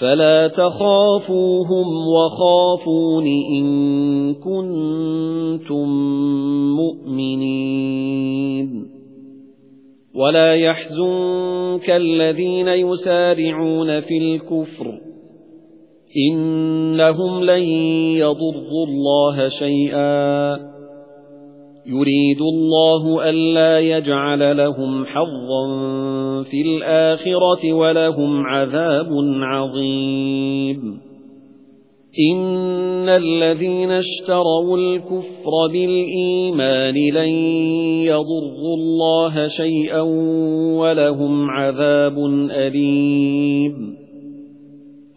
فلا تخافوهم وخافون إن كنتم مؤمنين. ولا يحزنك الذين يسارعون في الكفر. إنهم لن يضروا الله شيئا. يُرِيدُ اللَّهُ أَلَّا يَجْعَلَ لَهُمْ حَظًّا فِي الْآخِرَةِ وَلَهُمْ عَذَابٌ عَظِيمٌ. إِنَّ الَّذِينَ اشْتَرَوُا الْكُفْرَ بِالْإِيمَانِ لَن يَضُرُّوا اللَّهَ شَيْئًا وَلَهُمْ عَذَابٌ أَلِيمٌ.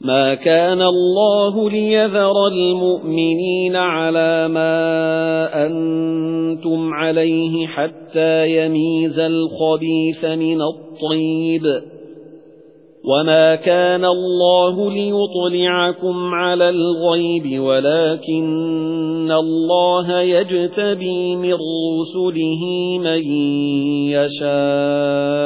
مَا كَانَ اللَّهُ لِيَذَرَ الْمُؤْمِنِينَ عَلَى مَا أَنْتُمْ عَلَيْهِ حَتَّى يَمِيزَ الْخَبِيثَ مِنَ الطَّيِّبِ. وَمَا كَانَ اللَّهُ لِيُطْلِعَكُمْ عَلَى الْغَيْبِ وَلَكِنَّ اللَّهَ يَجْتَبِي مِن رُّسُلِهِ مَن يَشَاءُ.